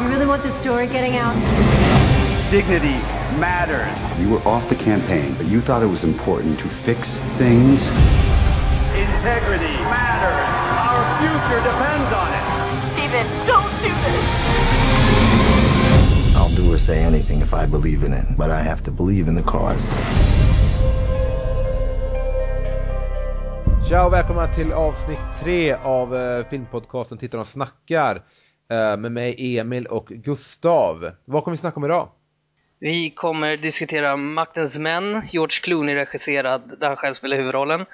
You really want this story getting out? Dignity matters. You were off the campaign, but you thought it was important to fix things. Integrity matters. Our future depends on it. Steven, don't do this! I'll do or say anything if I believe in it, but I have to believe in the cause. Tja och välkomna till avsnitt tre av eh, filmpodcasten Tittarna snackar Eh, med mig Emil och Gustav. Vad kommer vi snacka om idag? Vi kommer diskutera Maktens män, George Clooney regisserad, där han själv spelar huvudrollen.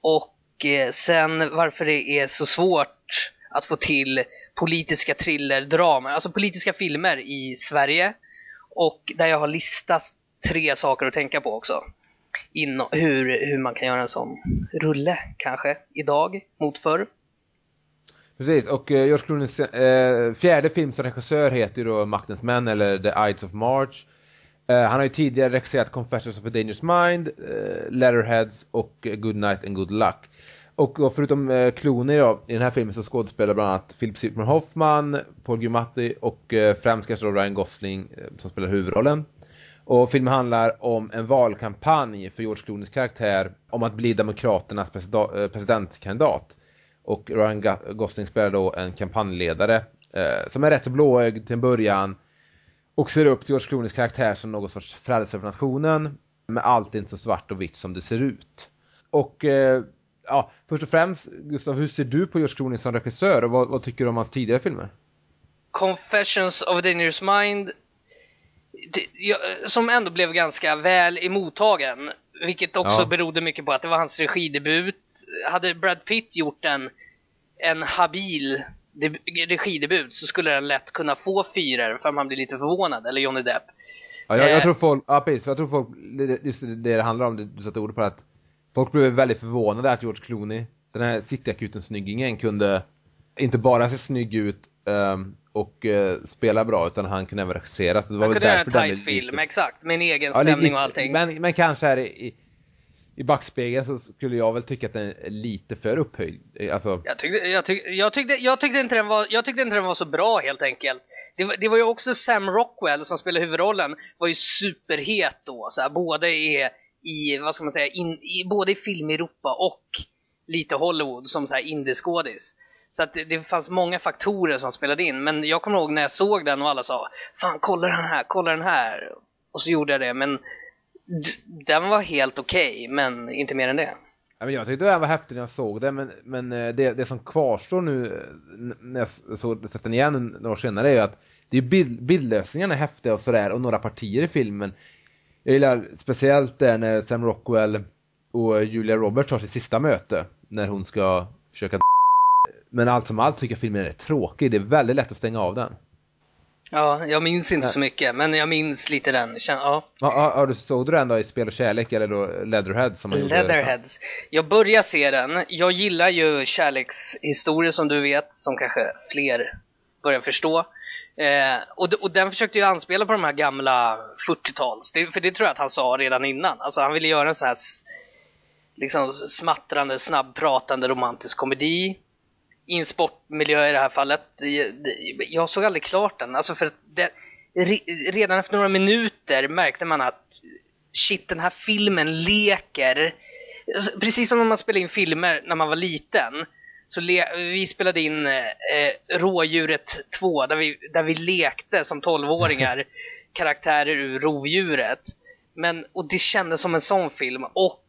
Och eh, sen varför det är så svårt att få till politiska thrillerdramer, alltså politiska filmer i Sverige. Och där jag har listat tre saker att tänka på också. Inno, hur, hur man kan göra en sån rulle kanske idag mot förr. Precis, och eh, George Clooneys eh, fjärde film som regissör heter ju då Maktens män eller The Ides of March. Eh, han har ju tidigare regisserat Confessions of a Dangerous Mind, eh, Letterheads och Good Night and Good Luck. Och då, förutom eh, Clooney då, i den här filmen så skådespelar bland annat Philip Seymour Hoffman, Paul Giamatti och eh, främst kanske då Ryan Gosling eh, som spelar huvudrollen. Och filmen handlar om en valkampanj för George Clooneys karaktär om att bli Demokraternas presida- eh, presidentkandidat. Och Ryan Gosling spelar då en kampanjledare eh, som är rätt så blåögd till en början och ser upp till George Clooneys karaktär som någon sorts frälsare för nationen. Men allt är inte så svart och vitt som det ser ut. Och eh, ja, först och främst Gustav, hur ser du på George Clooney som regissör och vad, vad tycker du om hans tidigare filmer? Confessions of a Dangerous Mind som ändå blev ganska väl emottagen. Vilket också Ja. berodde mycket på att det var hans regidebut. Hade Brad Pitt gjort en, en habil deb- regidebut så skulle den lätt kunna få fyror för man blir lite förvånad, eller Johnny Depp. Ja, jag, jag Eh. tror folk, ja precis, jag tror folk, just det det handlar om, det, du satte ord på att folk blev väldigt förvånade att George Clooney, den här Cityakuten-snyggingen kunde inte bara se snygg ut ehm, och eh, spela bra utan han kunde även regissera. Så det var väl kunde göra en tight film, lite- exakt, med en egen Ja, stämning och allting. Men, men kanske här i, i backspegeln så skulle jag väl tycka att den är lite för upphöjd. Eh, alltså, Jag tyckte, jag, tyckte, jag, tyckte, jag, tyckte inte den var, jag tyckte inte den var så bra helt enkelt. Det var, det var ju också Sam Rockwell som spelade huvudrollen, var ju superhet då. Så här, både i, i, vad ska man säga, in, i, både i film-Europa och lite Hollywood som så här indieskådis. Så att det, det fanns många faktorer som spelade in. Men jag kommer ihåg när jag såg den och alla sa Fan kolla den här, kolla den här. Och så gjorde jag det men d- den var helt okej, men inte mer än det. Jag tyckte den var häftig när jag såg den, men, men eh, det, det som kvarstår nu eh, när jag såg, sett den igen några år senare är ju att det är bild, bildlösningarna är häftiga och sådär och några partier i filmen. Jag gillar speciellt där när Sam Rockwell och Julia Roberts har sitt sista möte när hon ska försöka men allt som allt tycker jag filmen är tråkig, det är väldigt lätt att stänga av den. Ja, jag minns inte så mycket, men jag minns lite den. Kän- Ja. Har, har, har du, såg du den då i Spel och kärlek eller då Leatherhead som man? Leatherheads. Jag börjar se den. Jag gillar ju kärlekshistorier som du vet, som kanske fler börjar förstå. Eh, och, och den försökte ju anspela på de här gamla 40-tals, det, för det tror jag att han sa redan innan. Alltså han ville göra en sån här liksom smattrande, snabbpratande romantisk komedi. I en sportmiljö i det här fallet. Jag såg aldrig klart den, alltså för att det, re- redan efter några minuter märkte man att shit, den här filmen leker. Alltså, Precis som när man spelade in filmer när man var liten. Så le- vi spelade in eh, Rådjuret 2 där vi, där vi lekte som 12-åringar karaktärer ur Rovdjuret. Men, och det kändes som en sån film. Och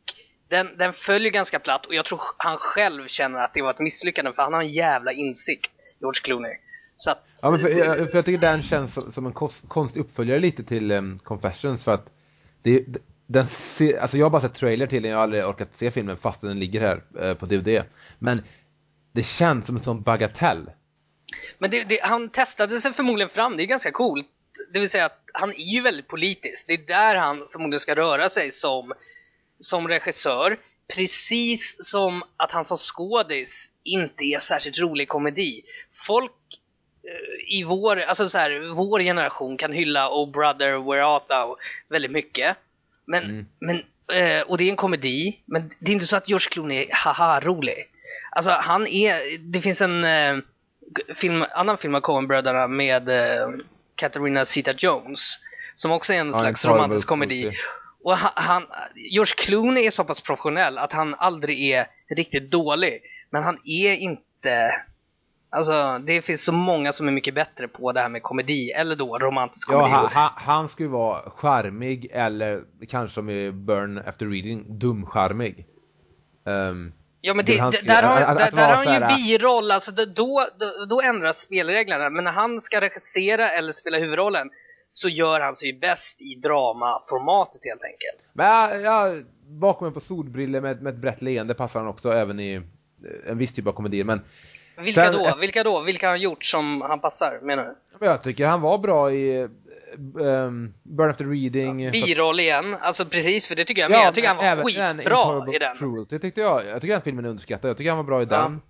den, den följer ganska platt och jag tror han själv känner att det var ett misslyckande för han har en jävla insikt, George Clooney. Så att, Ja, men för, jag, för jag tycker den känns som, som en kost, konstig uppföljare lite till um, Confessions för att det, den ser, alltså jag har bara sett trailer till den, jag har aldrig orkat se filmen fast den ligger här eh, på DVD. Men det känns som en sån bagatell. Men det, det, han testade sig förmodligen fram, det är ganska coolt. Det vill säga att han är ju väldigt politisk. Det är där han förmodligen ska röra sig som, som regissör. Precis som att han som skådis inte är särskilt rolig komedi. Folk eh, i vår, alltså så här, vår generation kan hylla Oh Brother Where Art Thou väldigt mycket. Men, Mm. men eh, och det är en komedi, men det är inte så att George Clooney är haha rolig. Alltså han är, det finns en, eh, film, annan film av Coen-bröderna med Katarina Zeta-Jones. Som också är en Ja, slags en romantisk komedi. Och han, han, George Clooney är så pass professionell att han aldrig är riktigt dålig. Men han är inte... Alltså, det finns så många som är mycket bättre på det här med komedi, eller då romantisk Ja, komedi. han, han, han skulle vara charmig eller kanske som i Burn After Reading, dumcharmig. Um, Ja men Det han skulle- där har, att- att där, vara där har han ju biroll, alltså då, då, då ändras spelreglerna. Men när han ska regissera eller spela huvudrollen så gör han sig bäst i dramaformatet helt enkelt. men ja, ja, bakom en på solbriller med, med ett brett leende passar han också även i eh, en viss typ av komedier. Men, Vilka Sen- då? Vilka då? Vilka har han gjort som han passar menar du? jag tycker han var bra i um, Burn After Reading. Biroll igen, alltså precis för det tycker jag med. jag tycker han var även skitbra i den. Cruelty tyckte jag. Jag tycker den filmen är underskattad. Jag tycker han var bra i Ja. den.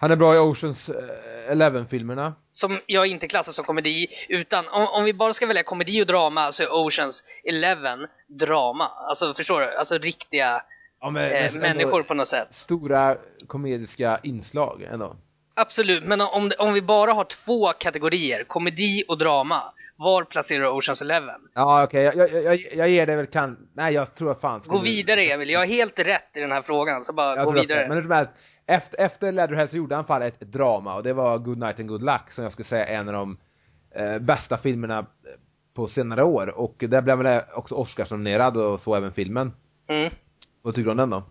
Han är bra i Oceans eh, Eleven-filmerna. Som jag inte klassar som komedi, utan om, om vi bara ska välja komedi och drama så är Oceans Eleven drama. Alltså förstår du? Alltså riktiga Ja, men, eh, människor på något sätt. Stora komediska inslag ändå. Absolut, men om, om vi bara har två kategorier, komedi och drama, var placerar du Oceans Eleven? Ja okej, jag, jag, jag, jag ger det väl kan... Nej jag tror att fan Gå vidare Emil, jag har helt rätt i den här frågan, så bara Jag gå vidare. det. Men som helst, efter, efter så gjorde han fall ett, drama och det var Good Night and Good Luck som jag skulle säga är en av de eh, bästa filmerna eh, på senare år och där blev väl också Oscars-nominerad och så även filmen. Mm. Vad tycker du om den då?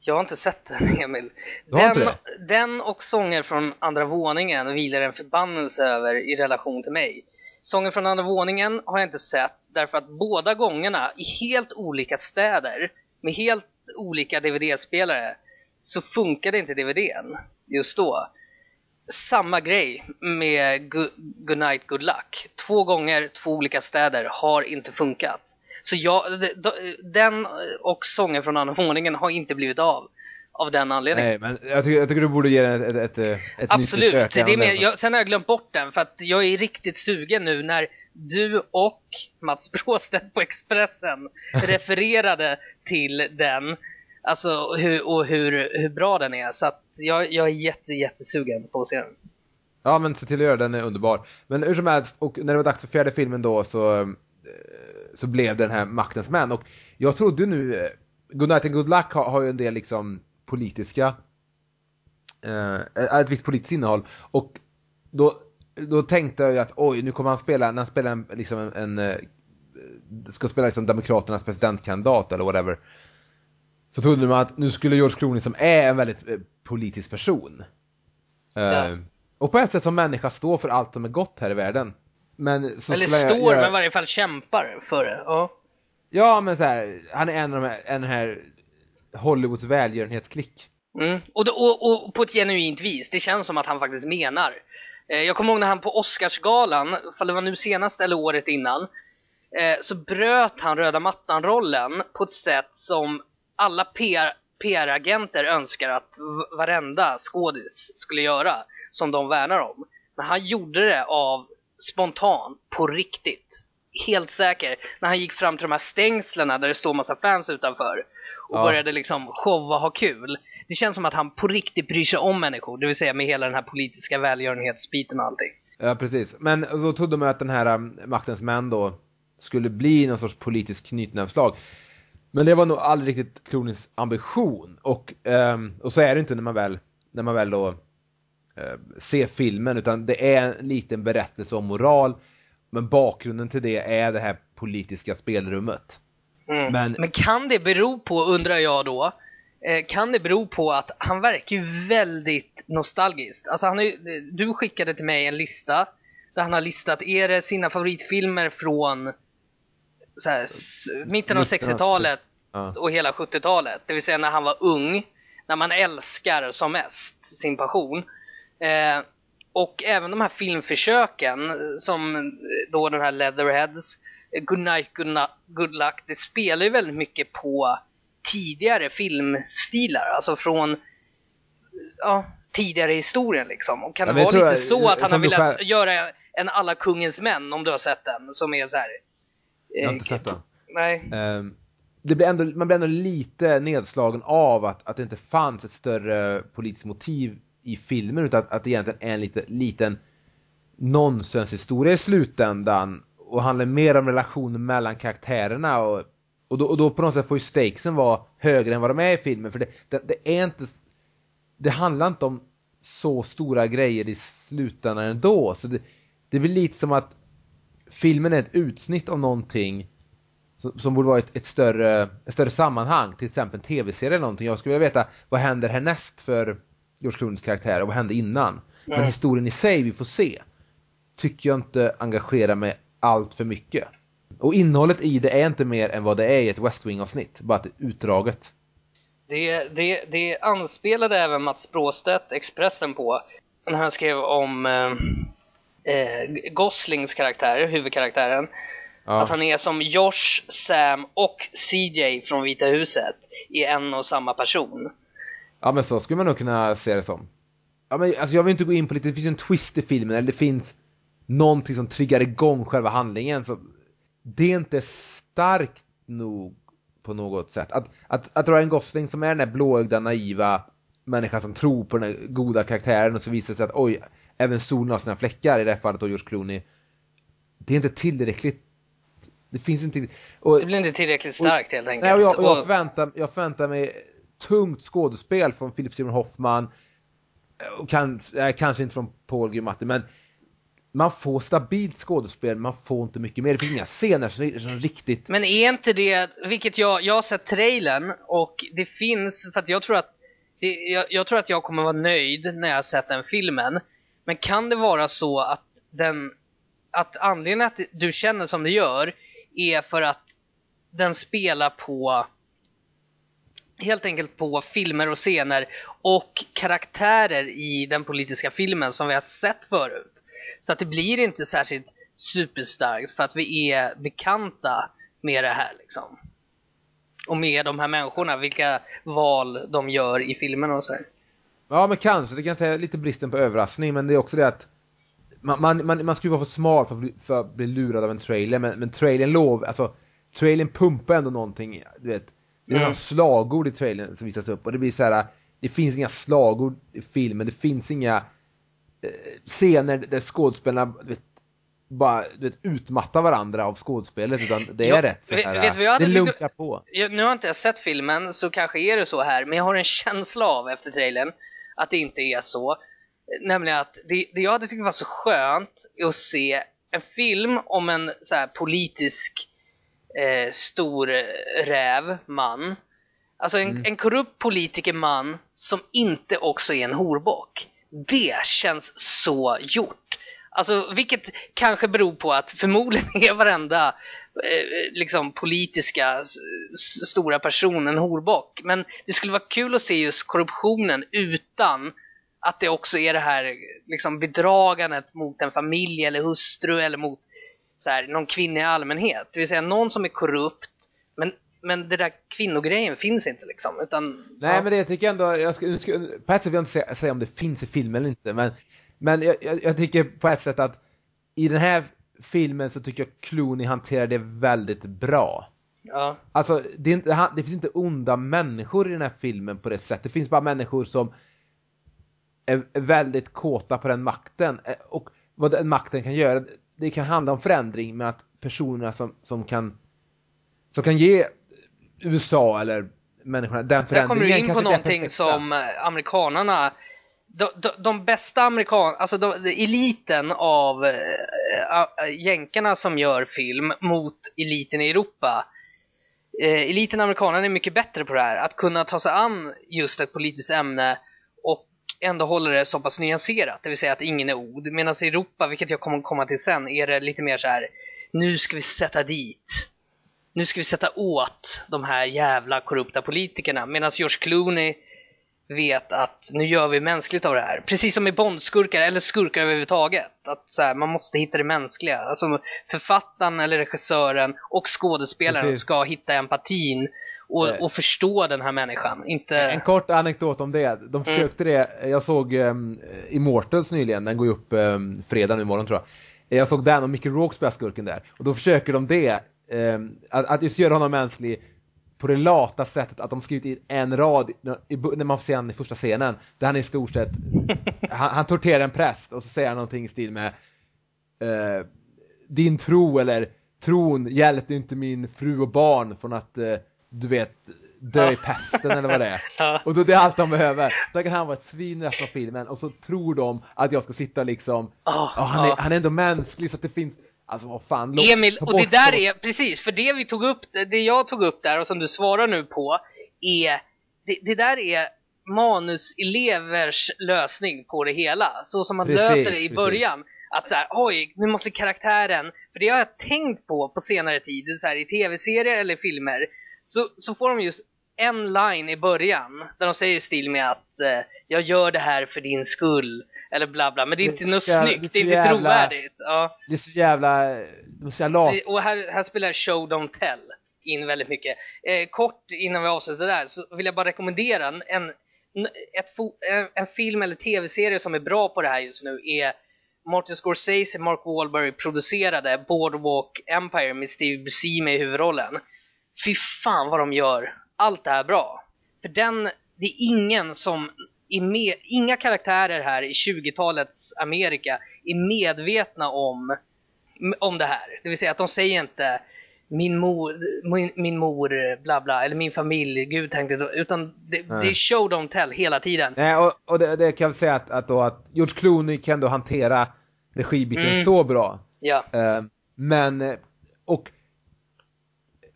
Jag har inte sett den Emil. Du har Den, inte den och sånger från andra våningen vilar en förbannelse över i relation till mig. Sången från andra våningen har jag inte sett därför att båda gångerna i helt olika städer med helt olika DVD-spelare så funkade inte DVDn just då. Samma grej med Good, good Night Good Luck. Två gånger, två olika städer har inte funkat. Så jag, de- de- den och sången från andra våningen har inte blivit av. Av den anledningen. Nej men jag tycker, jag tycker du borde ge den ett, ett, ett, ett nytt Absolut, försök. jag, sen har jag glömt bort den för att jag är riktigt sugen nu när du och Mats Bråstedt på Expressen refererade till den. Alltså hur, och hur, hur bra den är. Så att jag, jag är jätte, jättesugen på att se den. Ja men se till att göra den är underbar. Men hur som helst, och när det var dags för fjärde filmen då så, eh, så blev den här Maktens män. Och jag trodde nu, Goodnight Good Night and Good Luck har, har ju en del liksom politiska, eh, ett visst politiskt innehåll. Och då, då tänkte jag ju att oj, nu kommer han spela, när han spelar en, liksom en, en eh, ska spela liksom Demokraternas presidentkandidat eller whatever. Så trodde man att nu skulle George Clooney som är en väldigt eh, politisk person. eh, Ja. Och på ett sätt som människa står för allt som är gott här i världen. Men så Eller står, göra- men i varje fall kämpar för det. Ja. Ja men så här, han är en av de här, en här Hollywoods välgörenhetsklick. Mm. Och, det- och, och på ett genuint vis. Det känns som att han faktiskt menar. Eh, jag kommer ihåg när han på Oscarsgalan, för det var nu senast eller året innan, så bröt han röda mattan-rollen på ett sätt som alla PR, PR-agenter önskar att varenda skådis skulle göra, som de värnar om. Men han gjorde det av spontan, på riktigt. Helt säker. När han gick fram till de här stängslen där det står massa fans utanför och Ja. började liksom showa ha kul. Det känns som att han på riktigt bryr sig om människor, det vill säga med hela den här politiska välgörenhetsbiten och allting. Ja precis. Men då trodde man att den här um, Maktens män då skulle bli någon sorts politisk knytnävsslag. Men det var nog aldrig riktigt Clooneys ambition. Och, ehm, och så är det inte när man väl, när man väl då eh, ser filmen utan det är en liten berättelse om moral. Men bakgrunden till det är det här politiska spelrummet. Mm. Men- Men kan det bero på, undrar jag då, eh, kan det bero på att han verkar ju väldigt nostalgiskt? Alltså han ju, du skickade till mig en lista där han har listat, är det sina favoritfilmer från så här, mitten av Mitten av 60-talet Ja. och hela 70-talet, det vill säga när han var ung, när man älskar som mest sin passion. Eh, och även de här filmförsöken som då den här Leatherheads, eh, Good Night, Good, Luck, det spelar ju väldigt mycket på tidigare filmstilar, alltså från ja, tidigare historien liksom. Och kan Ja, det vara lite jag- så att han har velat själv- göra en Alla Kungens Män, om du har sett den, som är så här. Jag har eh, inte sett den. Nej. Ehm, det blir ändå, man blir ändå lite nedslagen av att, att det inte fanns ett större politiskt motiv i filmen utan att, att det egentligen är en lite, liten nonsenshistoria i slutändan och handlar mer om relationen mellan karaktärerna och, och, då, och då på något sätt får ju stakesen vara högre än vad de är i filmen för det, det, det är inte det handlar inte om så stora grejer i slutändan ändå så det, det blir lite som att filmen är ett utsnitt av någonting som, som borde vara ett, ett, större, ett större sammanhang, till exempel en tv-serie eller någonting. Jag skulle vilja veta vad händer härnäst för George Clooneys karaktär och vad hände innan? Men historien i sig vi får se tycker jag inte engagerar mig allt för mycket. Och innehållet i det är inte mer än vad det är i ett West Wing-avsnitt, bara att det är utdraget. Det, det, det anspelade även Mats Bråstedt, Expressen, på när han skrev om eh, eh, Goslings karaktär, huvudkaraktären. Ja. Att han är som Josh, Sam och CJ från Vita huset i en och samma person. Ja men så skulle man nog kunna se det som. Ja men alltså jag vill inte gå in på lite, det finns en twist i filmen eller det finns någonting som triggar igång själva handlingen så det är inte starkt nog på något sätt. Att, att, att en Gosling som är den där blåögda naiva människan som tror på den goda karaktären och så visar det sig att oj, även solen har sina fläckar i det här fallet då George Clooney. Det är inte tillräckligt det finns inte... Och, det blir inte tillräckligt starkt och, helt enkelt. Nej, och jag, och jag, förväntar, jag förväntar mig tungt skådespel från Philip Seymour Hoffman. Och kan, äh, kanske inte från Paul Giamatti, men man får stabilt skådespel, man får inte mycket mer. Det finns inga scener som, som riktigt... Men är inte det, vilket jag, jag har sett trailern och det finns, för att jag tror att det, jag, jag, tror att jag kommer vara nöjd när jag har sett den filmen. Men kan det vara så att den, att anledningen att du känner som du gör är för att den spelar på helt enkelt på filmer och scener och karaktärer i den politiska filmen som vi har sett förut. Så att det blir inte särskilt superstarkt för att vi är bekanta med det här liksom. Och med de här människorna, vilka val de gör i filmen och så här. Ja men kanske, det kanske är lite bristen på överraskning men det är också det att man, man, man, man skulle vara för smal för att, bli, för att bli lurad av en trailer men, men trailern lov, alltså trailern pumpar ändå någonting, du vet. Det är mm. slagord i trailern som visas upp och det blir så här. det finns inga slagord i filmen, det finns inga eh, scener där skådespelarna vet, bara du vet, utmattar varandra av skådespelet utan det är ja, rätt så här, vet, vet det lunkar på. Jag, nu har inte jag sett filmen så kanske är det så här men jag har en känsla av efter trailern att det inte är så. Nämligen att det, det jag hade tyckt var så skönt att se en film om en så här politisk eh, stor räv man. Alltså en, mm. en korrupt politiker man som inte också är en horbock. Det känns så gjort. Alltså vilket kanske beror på att förmodligen är varenda eh, liksom politiska stora person en horbock. Men det skulle vara kul att se just korruptionen utan att det också är det här liksom bedragandet mot en familj eller hustru eller mot så här, någon kvinna i allmänhet. Det vill säga någon som är korrupt men, men det där kvinnogrejen finns inte liksom. Utan, Nej ja. men det tycker jag ändå, jag ska, ska, på ett sätt vill jag inte säga, säga om det finns i filmen eller inte men, men jag, jag, jag tycker på ett sätt att i den här filmen så tycker jag Clooney hanterar det väldigt bra. Ja. Alltså, det, det, det, finns inte onda människor i den här filmen på det sättet. Det finns bara människor som är väldigt kåta på den makten. Eh, och vad den makten kan göra, det kan handla om förändring med att personerna som, som kan som kan ge USA eller människorna den förändringen. Där kommer du in på någonting som eh, amerikanarna de, de, de bästa amerikan, alltså de, eliten av äh, jänkarna som gör film mot eliten i Europa. Äh, eliten amerikanerna är mycket bättre på det här, att kunna ta sig an just ett politiskt ämne och ändå håller det så pass nyanserat, det vill säga att ingen är od. Medan i Europa, vilket jag kommer komma till sen, är det lite mer så här. nu ska vi sätta dit, nu ska vi sätta åt de här jävla korrupta politikerna. Medan George Clooney vet att nu gör vi mänskligt av det här. Precis som i Bondskurkar, eller skurkar överhuvudtaget. Att så här, man måste hitta det mänskliga. Alltså författaren eller regissören och skådespelaren Precis. ska hitta empatin och, och förstå den här människan. Inte... En kort anekdot om det. De mm. försökte mm. det, jag såg um, Immortals nyligen, den går ju upp um, fredag imorgon tror jag. Jag såg den och Mickey Rourke spelar skurken där. Och då försöker de det, um, att, att just göra honom mänsklig på det lata sättet att de skrivit in en rad när man får se han i första scenen där han i stort sett han, han torterar en präst och så säger han någonting i stil med eh, din tro eller tron hjälpte inte min fru och barn från att eh, du vet dö i pesten eller vad det är. Och då det är allt de behöver. Så kan han vara ett svin resten av filmen och så tror de att jag ska sitta liksom, ja, han, är, han är ändå mänsklig så att det finns, alltså vad fan. låt- Emil, och det där är, precis, för det vi tog upp, det jag tog upp där och som du svarar nu på, är, det, det där är manuselevers lösning på det hela. Så som man Precis, löser det i precis. början. Att så här, oj, nu måste karaktären, för det har jag tänkt på på senare tid, så här, i tv-serier eller filmer, så, så får de just en line i början där de säger i stil med att eh, jag gör det här för din skull, eller bla bla, men det är Det inte är något jävla- snyggt, det det är är så inte jävla- trovärdigt. Ja. Det är så jävla, de är så jävla. Det- Och här, här spelar show don't tell in väldigt mycket. Eh, kort innan vi avslutar där så vill jag bara rekommendera en, en, en, film eller tv-serie som är bra på det här just nu är Martin Scorsese, Mark Wahlberg producerade Boardwalk Empire med Steve Buscemi i huvudrollen. Fy fan vad de gör allt det här bra. För den, det är ingen som är med, inga karaktärer här i 20-talets Amerika är medvetna om om det här. Det vill säga att de säger inte min mor, min, min mor, bla bla, eller min familj, Gud tänkte utan det, Nej. det är show don't tell hela tiden. Nej, och, och det, det kan jag säga att, att, då, att George Clooney kan då hantera regibiten Mm. så bra. Ja, Eh, men, och,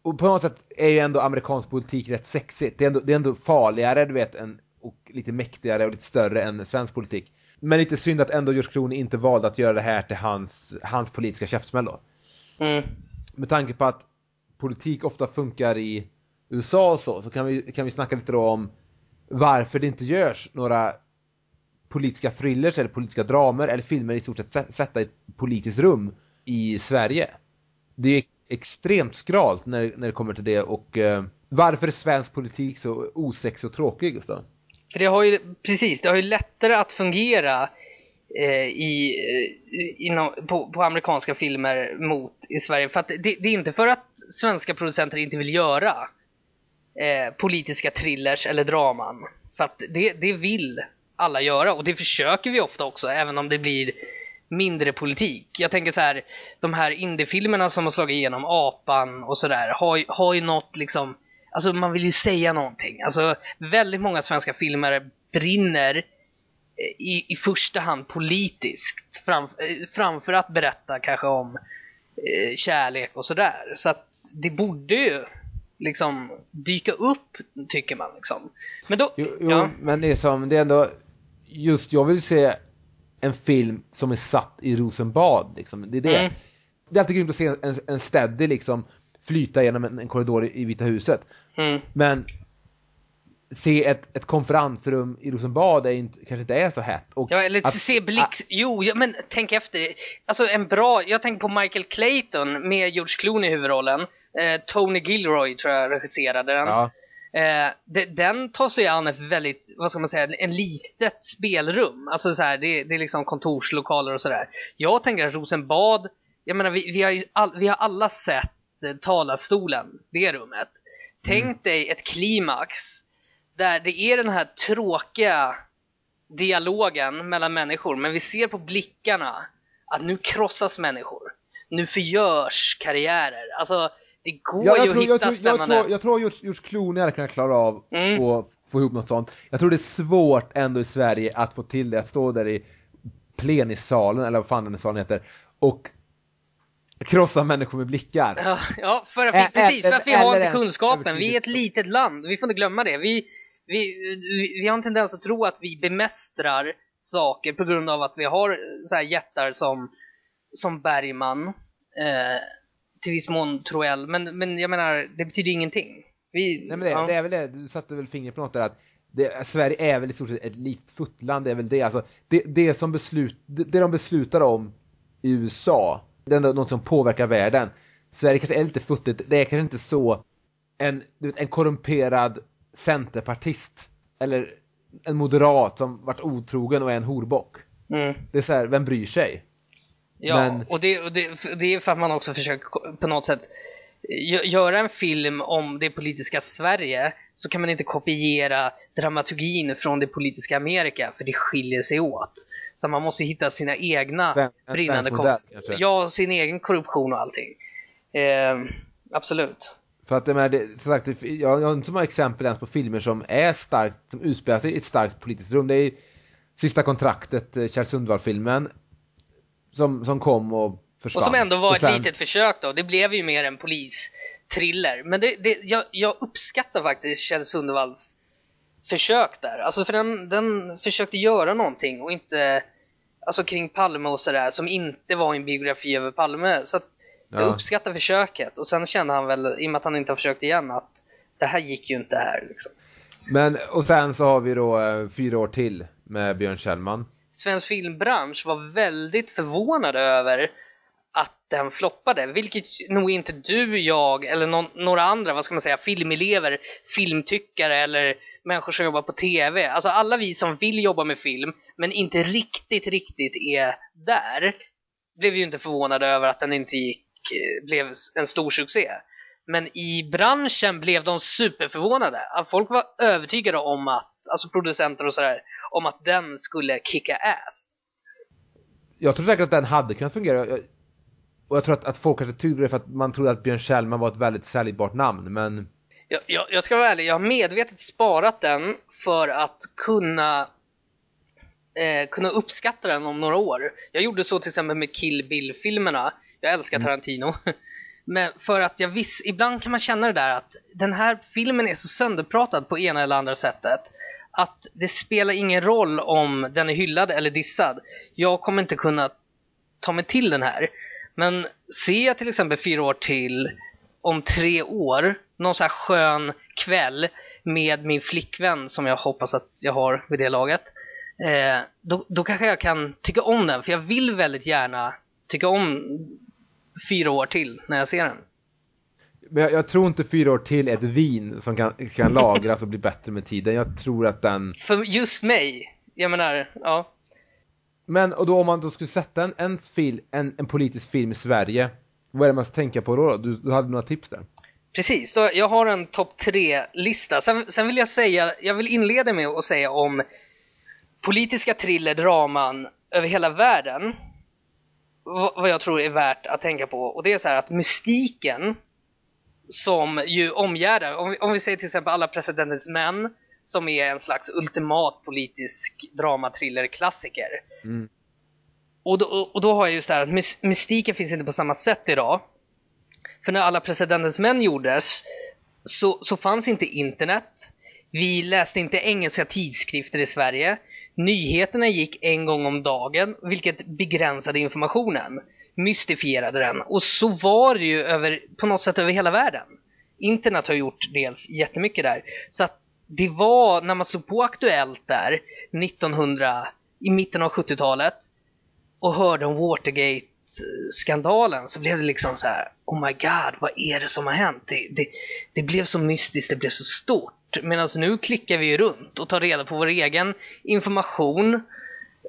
och på något sätt är ju ändå amerikansk politik rätt sexigt. Det är ändå, det är ändå farligare, du vet, än, och lite mäktigare och lite större än svensk politik. Men lite synd att ändå George Clooney inte valde att göra det här till hans, hans politiska käftsmäll då. mm. Med tanke på att politik ofta funkar i USA och så, så kan vi, kan vi snacka lite då om varför det inte görs några politiska thrillers eller politiska dramer eller filmer i stort sett sä- sätta i ett politiskt rum i Sverige. Det är extremt skralt när, när det kommer till det och eh, varför är svensk politik så osexig och tråkig Gustav? För det har ju, precis, det har ju lättare att fungera eh, i, eh, inom, på, på amerikanska filmer mot i Sverige. För att det, det är inte för att svenska producenter inte vill göra eh, politiska thrillers eller draman. För att det, det vill alla göra och det försöker vi ofta också, även om det blir mindre politik. Jag tänker så här, de här indiefilmerna som har slagit igenom, Apan och sådär, har, har ju något liksom, alltså man vill ju säga någonting. Alltså väldigt många svenska filmer brinner eh, i, i första hand politiskt fram, eh, framför att berätta kanske om eh, kärlek och sådär. Så att det borde ju liksom dyka upp, tycker man liksom. Men då, Jo, jo ja, men det är som, det är ändå, just jag vill se en film som är satt i Rosenbad liksom. Det är det. Mm. Det är alltid grymt att se en, en steady liksom flyta genom en, en korridor i, i Vita huset. mm, Men se ett, ett konferensrum i Rosenbad är inte, kanske inte är så hett. Och Ja, eller att- se Blix... Jo, ja, men tänk efter. Alltså en bra... Jag tänker på Michael Clayton med George Clooney i huvudrollen. Eh, Tony Gilroy tror jag regisserade den. Ja, Eh, de, den tar sig an ett väldigt, vad ska man säga, en litet spelrum. Alltså så här, det, det är liksom kontorslokaler och sådär. Jag tänker att Rosenbad, jag menar vi, vi, har, all, vi har alla sett eh, talarstolen, det rummet. Tänk dig ett klimax där det är den här tråkiga dialogen mellan människor, men vi ser på blickarna att nu krossas människor. Nu förgörs karriärer. Alltså, det går Ja, ju jag, att tror, hitta jag, tror, jag, spännande... tror, jag tror George Clooney hade kunnat klara av Mm. att få ihop något sånt. Jag tror det är svårt ändå i Sverige att få till det, att stå där i plenissalen, eller vad fan den salen heter, och krossa människor med blickar. Ja, ja för att vi, precis, för att vi har inte en kunskapen. Vi är ett litet land, vi får inte glömma det. Vi, vi, vi, vi har en tendens att tro att vi bemästrar saker på grund av att vi har så här jättar som, som Bergman, eh, till viss mån Troell, men, men jag menar, det betyder ingenting. Vi, Nej men det, ja. det är väl det, du satte väl fingret på något där att det, Sverige är väl i stort sett ett litet futtland, det är väl det. Alltså, det, det som beslut, det, det de beslutar om i USA, det är något som påverkar världen. Sverige kanske är lite futtigt, det är kanske inte så en, en korrumperad centerpartist eller en moderat som varit otrogen och är en horbock. Mm. Det är så här, vem bryr sig? Ja, Men- och, det, och det, det är för att man också försöker på något sätt gö- göra en film om det politiska Sverige så kan man inte kopiera dramaturgin från det politiska Amerika för det skiljer sig åt. Så man måste hitta sina egna en brinnande kanske? Ja, sin egen korruption och allting. Eh, absolut. För att det, men det, som sagt, jag, jag har inte så många exempel ens på filmer som är starkt, som utspelar sig i ett starkt politiskt rum. Det är Sista kontraktet, eh, Kjell Sundvall-filmen, som, som kom och försvann. Och som ändå var Och ett sen- litet försök då. Det blev ju mer en polistriller. Men det, det, jag, jag uppskattar faktiskt Kjell Sundevalls försök där. Alltså för den, den försökte göra någonting och inte, alltså kring Palme och sådär, som inte var en biografi över Palme. Så att jag Ja. uppskattar försöket. Och sen kände han väl, i och med att han inte har försökt igen, att det här gick ju inte här liksom. Men, och sen så har vi då eh, fyra år till med Björn Kjellman svensk filmbransch var väldigt förvånade över att den floppade, vilket nog inte du, jag eller någon, några andra, vad ska man säga, filmelever, filmtyckare eller människor som jobbar på TV, alltså alla vi som vill jobba med film men inte riktigt, riktigt är där, blev ju inte förvånade över att den inte gick, eh, blev en stor succé. Men i branschen blev de superförvånade. Folk var övertygade om att, alltså producenter och sådär, om att den skulle kicka ass. Jag tror säkert att den hade kunnat fungera. Och jag tror att, att folk kanske tyckte det för att man trodde att Björn Kjellman var ett väldigt säljbart namn, men Jag, jag, jag ska vara ärlig, jag har medvetet sparat den för att kunna eh, kunna uppskatta den om några år. Jag gjorde så till exempel med Kill Bill-filmerna. Jag älskar Tarantino. Men för att jag visst, ibland kan man känna det där att den här filmen är så sönderpratad på ena eller andra sättet att det spelar ingen roll om den är hyllad eller dissad. Jag kommer inte kunna ta mig till den här. Men ser jag till exempel fyra år till om tre år, någon sån här skön kväll med min flickvän som jag hoppas att jag har vid det laget. Eh, då, då kanske jag kan tycka om den, för jag vill väldigt gärna tycka om fyra år till när jag ser den. Men jag, jag tror inte fyra år till är ett vin som kan, kan lagras och bli bättre med tiden. Jag tror att den... För just mig, jag menar, ja. Men och då om man då skulle sätta en, en, fil, en, en politisk film i Sverige, vad är det man ska tänka på då? Du, du hade några tips där? Precis, då, jag har en topp tre-lista. Sen, sen vill jag säga, jag vill inleda med att säga om politiska thriller, draman över hela världen. Vad, jag tror är värt att tänka på. Och det är så här att mystiken som ju omgärdar, om vi, om vi säger till exempel Alla presidentens män, som är en slags ultimat politisk dramathrillerklassiker. Mm. Och då, och då har jag just det här att mys- mystiken finns inte på samma sätt idag. För när alla presidentens män gjordes så, så fanns inte internet. Vi läste inte engelska tidskrifter i Sverige. Nyheterna gick en gång om dagen, vilket begränsade informationen. Mystifierade den. Och så var det ju över, på något sätt över hela världen. Internet har gjort dels jättemycket där. Så att det var, när man slog på Aktuellt där, 1900, i mitten av 70-talet, och hörde om Watergate Watergate-skandalen så blev det liksom så här: Oh my god, vad är det som har hänt? Det, det, det blev så mystiskt, det blev så stort. Medan nu klickar vi runt och tar reda på vår egen information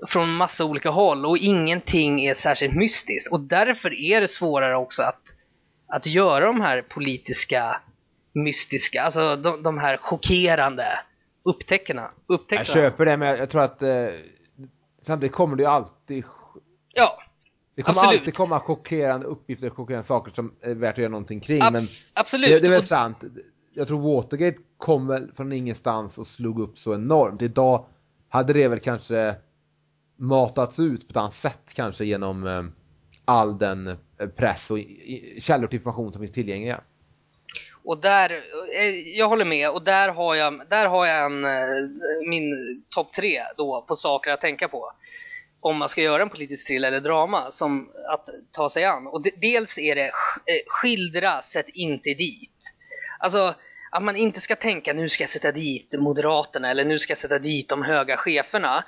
från massa olika håll och ingenting är särskilt mystiskt. Och därför är det svårare också att, att göra de här politiska, mystiska, alltså de, de här chockerande upptäckterna. Jag köper det, men jag, jag tror att eh, samtidigt kommer det ju alltid Ja, det kommer Absolut. alltid komma chockerande uppgifter, chockerande saker som är värt att göra någonting kring. abs- men absolut. det, det är väl Och- sant. Jag tror Watergate kom väl från ingenstans och slog upp så enormt. Idag hade det väl kanske matats ut på ett annat sätt kanske genom eh, all den eh, press och källor till information som finns tillgängliga. Och där, eh, jag håller med, och där har jag, där har jag en, min topp tre då på saker att tänka på. Om man ska göra en politisk thriller eller drama som att ta sig an. Och de, dels är det eh, skildra, sätt inte dit. Alltså att man inte ska tänka nu ska jag sätta dit Moderaterna eller nu ska jag sätta dit de höga cheferna.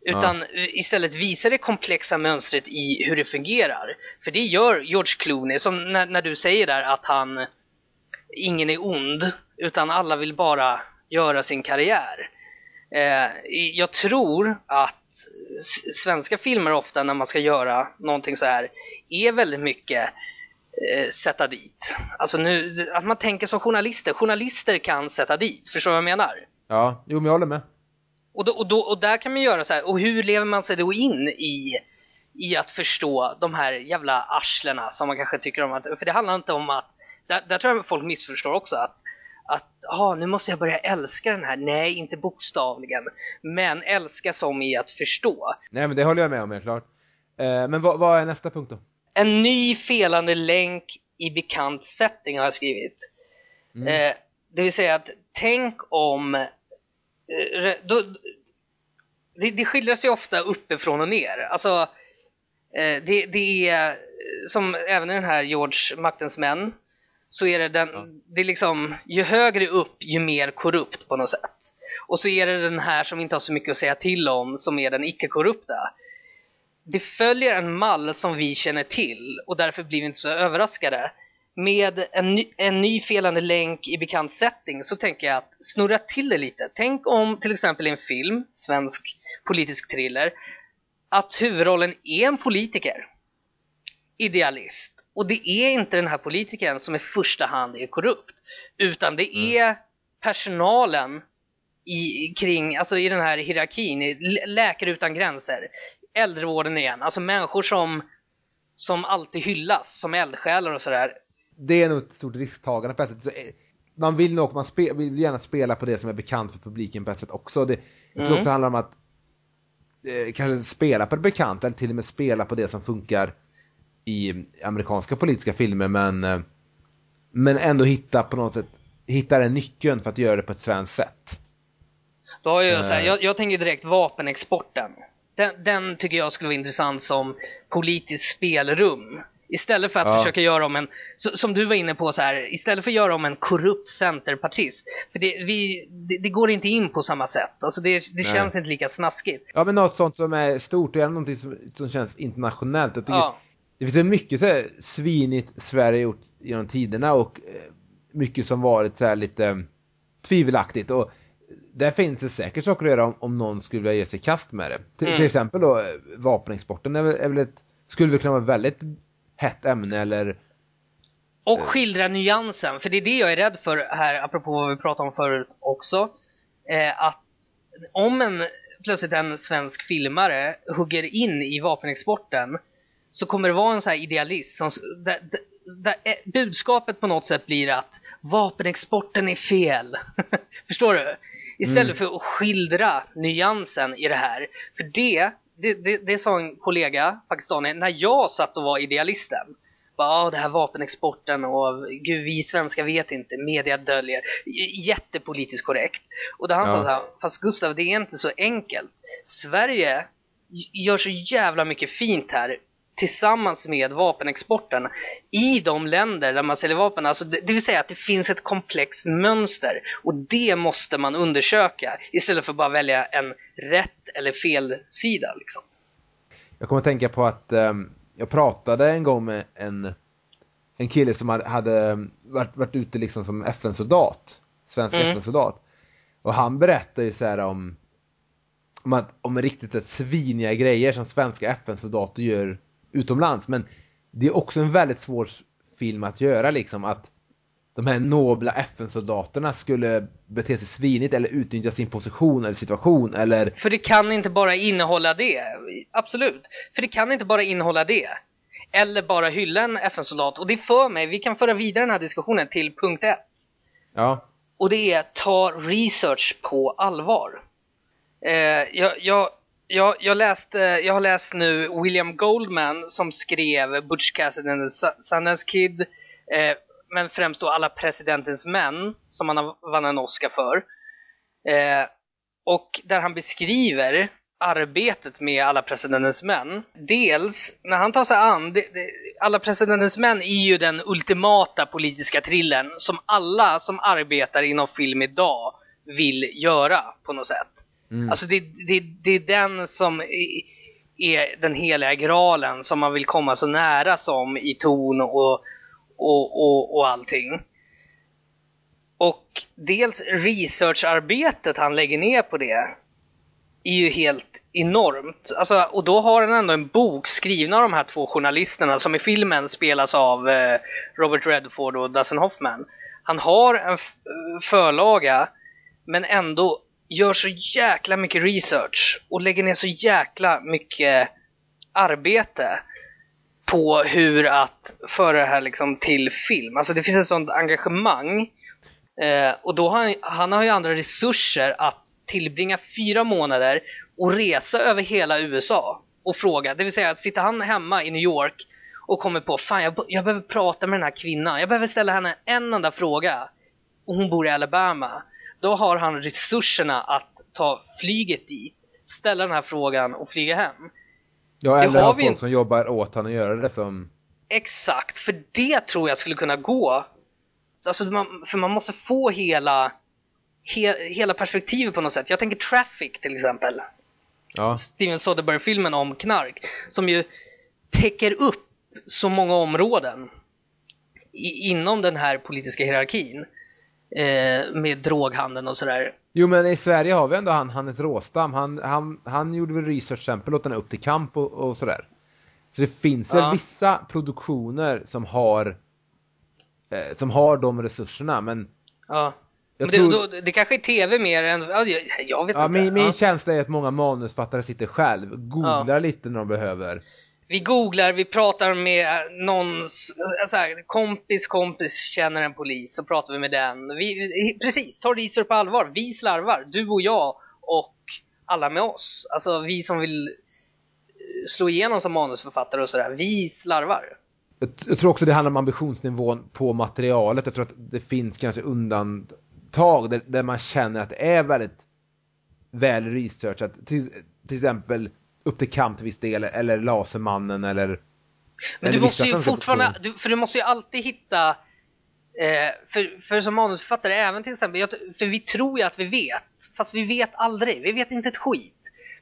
Utan eh, istället visa det komplexa mönstret i hur det fungerar. För det gör George Clooney, som när, när du säger där att han ingen är ond, utan alla vill bara göra sin karriär. Eh, jag tror att svenska filmer ofta när man ska göra någonting så här är väldigt mycket eh, sätta dit. Alltså nu, att man tänker som journalister. Journalister kan sätta dit, förstår du vad jag menar? Ja, jo men jag håller med. Och, då, och, då, och där kan man göra så här, och hur lever man sig då in i, i att förstå de här jävla arslena som man kanske tycker om att, för det handlar inte om att, där, där tror jag folk missförstår också att att ah, nu måste jag börja älska den här. Nej, inte bokstavligen. Men älska som i att förstå. Nej men det håller jag med om helt klart. Eh, men vad, vad är nästa punkt då? En ny felande länk i bekant setting har jag skrivit. Mm. Eh, det vill säga att tänk om... Eh, då, det, det skildras ju ofta uppifrån och ner. Alltså, eh, det, det är som även i den här George Maktens män så är det den, Ja. det är liksom, ju högre upp ju mer korrupt på något sätt. Och så är det den här som inte har så mycket att säga till om som är den icke-korrupta. Det följer en mall som vi känner till och därför blir vi inte så överraskade. Med en ny, en ny felande länk i bekant setting så tänker jag att snurra till det lite. Tänk om till exempel i en film, svensk politisk thriller, att huvudrollen är en politiker. Idealist. Och det är inte den här politikern som i första hand är korrupt. Utan det är personalen i, kring, alltså i den här hierarkin, Läkare utan gränser, äldrevården igen, alltså människor som, som alltid hyllas som eldsjälar och sådär. Det är nog ett stort risktagande på ett sätt. Eh, Man vill nog man spe, vill gärna spela på det som är bekant för publiken på ett sätt också. Det, jag tror Mm. också det handlar om att eh, kanske spela på det bekanta eller till och med spela på det som funkar i amerikanska politiska filmer men eh, men ändå hitta på något sätt hitta den nyckeln för att göra det på ett svenskt sätt. Då har jag, Eh. så här, jag, jag tänker direkt vapenexporten. Den, den tycker jag skulle vara intressant som politiskt spelrum. Istället för att Ja. försöka göra om en, som du var inne på så här, istället för att göra om en korrupt centerpartist. För det, vi, det, det går inte in på samma sätt. Alltså det, det känns inte lika snaskigt. Ja men något sånt som är stort och någonting som, som känns internationellt. Jag tycker Ja. Det finns mycket så här svinigt Sverige gjort genom tiderna och eh, mycket som varit så här lite eh, tvivelaktigt och där finns det säkert saker att göra om, om någon skulle vilja ge sig kast med det. Till, Mm. till exempel då eh, vapenexporten är väl, är väl ett, skulle väl kunna vara ett väldigt hett ämne eller Och skildra nyansen, för det är det jag är rädd för här, apropå vad vi pratade om förut också. Eh, att om en, plötsligt en svensk filmare hugger in i vapenexporten så kommer det vara en sån här idealist som, där, där, där eh, budskapet på något sätt blir att vapenexporten är fel. Förstår du? Istället för att skildra nyansen i det här. För det, det, det, det sa en kollega, pakistanier, när jag satt och var idealisten. Bara, ah, det här vapenexporten och gud, vi svenskar vet inte, media döljer. Jättepolitiskt korrekt. Och då han Ja. sa så här, fast Gustav, det är inte så enkelt. Sverige gör så jävla mycket fint här tillsammans med vapenexporten i de länder där man säljer vapen. Alltså det, det vill säga att det finns ett komplext mönster och det måste man undersöka istället för att bara välja en rätt eller fel sida. Liksom. Jag kommer att tänka på att ehm, jag pratade en gång med en, en kille som hade, hade varit, varit ute liksom som FN-soldat. Svensk Mm. FN-soldat. Och han berättade ju så här om om, att, om riktigt så sviniga grejer som svenska FN-soldater gör utomlands. Men det är också en väldigt svår film att göra liksom att de här nobla FN-soldaterna skulle bete sig svinigt eller utnyttja sin position eller situation eller För det kan inte bara innehålla det. Absolut. För det kan inte bara innehålla det. Eller bara hylla en FN-soldat. Och det för mig, vi kan föra vidare den här diskussionen till punkt ett. ja, Och det är ta research på allvar. Eh, jag, jag, jag, jag, läste, jag har läst nu William Goldman som skrev Butch Cassidy and the Sundance Kid. Eh, men främst då Alla presidentens män som han har- vann en Oscar för. Eh, och där han beskriver arbetet med Alla presidentens män. Dels, när han tar sig an, det, det, Alla presidentens män är ju den ultimata politiska thrillern som alla som arbetar inom film idag vill göra på något sätt. Mm. Alltså det, det, det är den som är, den heliga graalen som man vill komma så nära som i ton och, och, och, och allting. Och dels researcharbetet han lägger ner på det är ju helt enormt. Alltså, och då har han ändå en bok skriven av de här två journalisterna som i filmen spelas av eh, Robert Redford och Dustin Hoffman. Han har en förlaga men ändå gör så jäkla mycket research och lägger ner så jäkla mycket arbete på hur att föra det här liksom till film. Alltså det finns ett sånt engagemang. Eh, och då har han, han har ju andra resurser att tillbringa fyra månader och resa över hela USA och fråga. Det vill säga att sitter han hemma i New York och kommer på fan jag, jag behöver prata med den här kvinnan. Jag behöver ställa henne en enda fråga. Och hon bor i Alabama. Då har han resurserna att ta flyget dit, ställa den här frågan och flyga hem. Ja, eller har ha folk inte. som jobbar åt honom och göra det som... Exakt, för det tror jag skulle kunna gå. Alltså, man, för man måste få hela, he, hela perspektivet på något sätt. Jag tänker Traffic till exempel. Ja. Steven Soderbergh-filmen om knark. Som ju täcker upp så många områden i, inom den här politiska hierarkin. Eh, med droghandeln och sådär. Jo men i Sverige har vi ändå han, Hannes Råstam. Han, han, han gjorde väl research exempel åt den Upp till kamp och, och sådär. Så det finns Ja. väl vissa produktioner som har eh, som har de resurserna men Ja. Men det, tror- då, det kanske är tv mer än, ja, jag, jag vet ja, inte. min, min Ja. känsla är att många manusfattare sitter själv, googlar lite när de behöver. Vi googlar, vi pratar med någon, så här, kompis kompis känner en polis, så pratar vi med den. Vi, precis, tar research på allvar. Vi slarvar, du och jag och alla med oss. Alltså vi som vill eh, slå igenom som manusförfattare och sådär, vi slarvar. Jag, jag tror också det handlar om ambitionsnivån på materialet. Jag tror att det finns kanske undantag där, där man känner att det är väldigt väl researchat. Till, till exempel upp till kamp till viss del, eller Lasermannen eller... Men eller du måste ju fortfarande, du, för du måste ju alltid hitta eh, för, för som manusförfattare, även till exempel, jag, för vi tror ju att vi vet, fast vi vet aldrig, vi vet inte ett skit.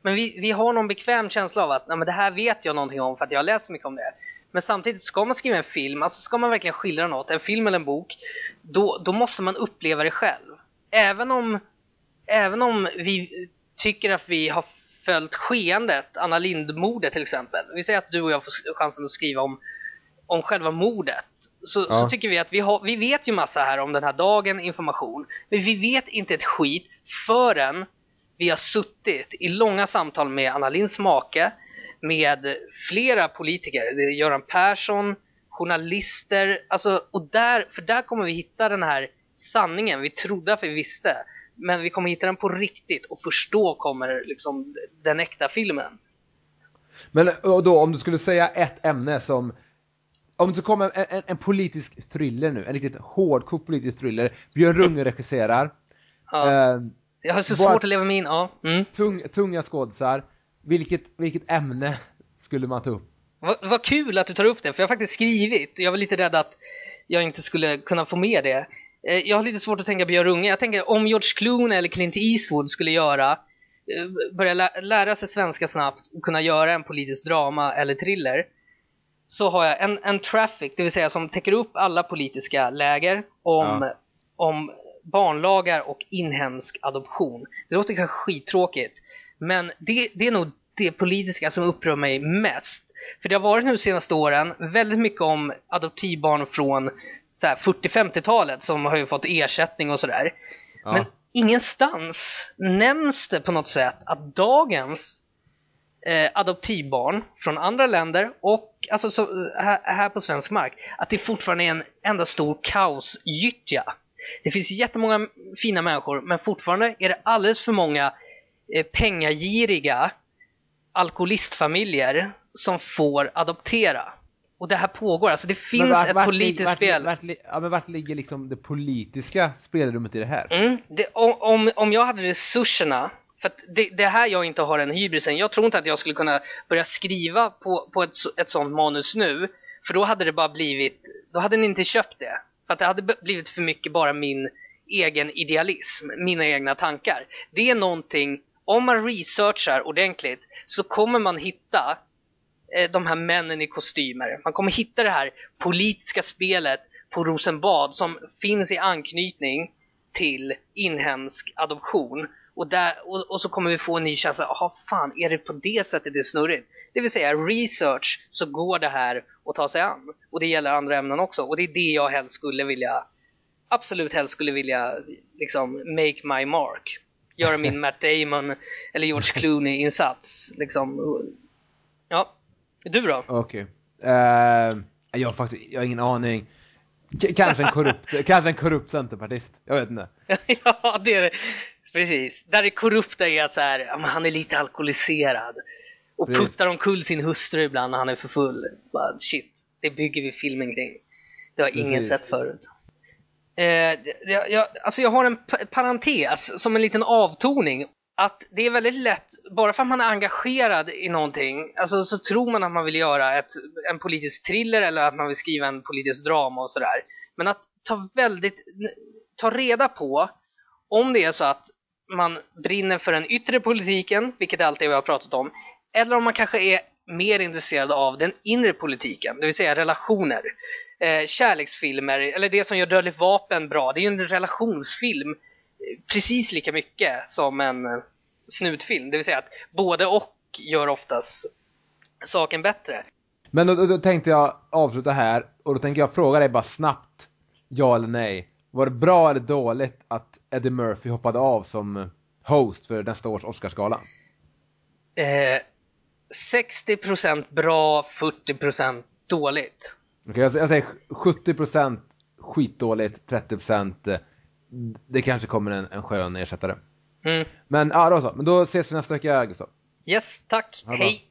Men vi, vi har någon bekväm känsla av att Nej, men det här vet jag någonting om för att jag har läst så mycket om det. Men samtidigt, ska man skriva en film, alltså ska man verkligen skildra något, en film eller en bok, då, då måste man uppleva det själv. Även om, även om vi tycker att vi har följt skeendet, Anna Lindh-mordet till exempel. Vi säger att du och jag får chansen att skriva om, om själva mordet. Så, Ja. så tycker vi att vi, har, vi vet ju massa här om den här dagen, information. Men vi vet inte ett skit förrän vi har suttit i långa samtal med Anna Lindhs make, med flera politiker, det är Göran Persson, journalister, alltså, och där, för där kommer vi hitta den här sanningen vi trodde att vi visste. Men vi kommer hitta den på riktigt och först då kommer liksom den äkta filmen. Men då om du skulle säga ett ämne som om det kommer en, en, en politisk thriller nu, en riktigt hårdkokt politisk thriller. Björn Runge regisserar. Ja. Eh, Jag har så svårt att leva mig in, ja. Mm. tung, tunga skådisar. Vilket, vilket ämne skulle man ta upp? Vad, vad kul att du tar upp det, för jag har faktiskt skrivit. Jag var lite rädd att jag inte skulle kunna få med det. Eh, Jag har lite svårt att tänka Björn Runge. Jag tänker om George Clooney eller Clint Eastwood skulle göra, eh, börja lä- lära sig svenska snabbt och kunna göra en politisk drama eller thriller. Så har jag en, en traffic, det vill säga som täcker upp alla politiska läger om, Ja. om barnlagar och inhemsk adoption. Det låter kanske skittråkigt, men det, det är nog det politiska som upprör mig mest. För det har varit nu de senaste åren väldigt mycket om adoptivbarn från 40-50-talet som har ju fått ersättning och sådär. Ja. Men ingenstans nämns det på något sätt att dagens eh, adoptivbarn från andra länder och alltså så, här, här på svensk mark, att det fortfarande är en enda stor kaosgyttja. Det finns jättemånga fina människor, men fortfarande är det alldeles för många eh, pengagiriga alkoholistfamiljer som får adoptera. Och det här pågår, alltså det finns vart- ett vart politiskt vart, spel. Vart, ja, men vart ligger liksom det politiska spelrummet i det här? Mm, det, om, om, jag hade resurserna, för att det, det här jag inte har en hybrisen, jag tror inte att jag skulle kunna börja skriva på, på ett, ett sånt manus nu, för då hade det bara blivit, då hade ni inte köpt det. För att det hade blivit för mycket bara min egen idealism, mina egna tankar. Det är någonting, om man researchar ordentligt så kommer man hitta de här männen i kostymer. Man kommer hitta det här politiska spelet på Rosenbad som finns i anknytning till inhemsk adoption. Och, där, och, och så kommer vi få en ny känsla, jaha fan, är det på det sättet det är snurrigt? Det vill säga research så går det här att ta sig an. Och det gäller andra ämnen också. Och det är det jag helst skulle vilja, absolut helst skulle vilja liksom make my mark. Göra min Matt Damon eller George Clooney-insats. Liksom. Ja, du då? Okej. Okay. Uh, jag har faktiskt, jag har ingen aning. K kanske en korrupt, kanske en korrupt centerpartist. Jag vet inte. ja, det är det. Precis. Där det korrupta är att så här, ja, han är lite alkoholiserad. Och Precis. puttar omkull sin hustru ibland när han är för full. Bara, shit, det bygger vi filmen kring. Det har ingen sett förut. Eh, jag, jag, alltså jag har en parentes som en liten avtoning. Att det är väldigt lätt, bara för att man är engagerad i någonting, alltså så tror man att man vill göra ett, en politisk thriller eller att man vill skriva en politisk drama och sådär. Men att ta väldigt, ta reda på om det är så att man brinner för den yttre politiken, vilket är allt det vi har pratat om, eller om man kanske är mer intresserad av den inre politiken, det vill säga relationer. Eh, kärleksfilmer, eller det som gör Dödligt vapen bra, det är ju en relationsfilm precis lika mycket som en snutfilm. Det vill säga att både och gör oftast saken bättre. Men då, då, tänkte jag avsluta här och då tänker jag fråga dig bara snabbt, ja eller nej. Var det bra eller dåligt att Eddie Murphy hoppade av som host för nästa års Oscarsgala? Eh, 60% bra, 40% dåligt. Okej, okay, jag, jag säger 70% skitdåligt, 30% eh, det kanske kommer en, en skön ersättare. Mm. Men ja, då så. Men då ses vi nästa vecka, Gustav. Yes, tack. Hej.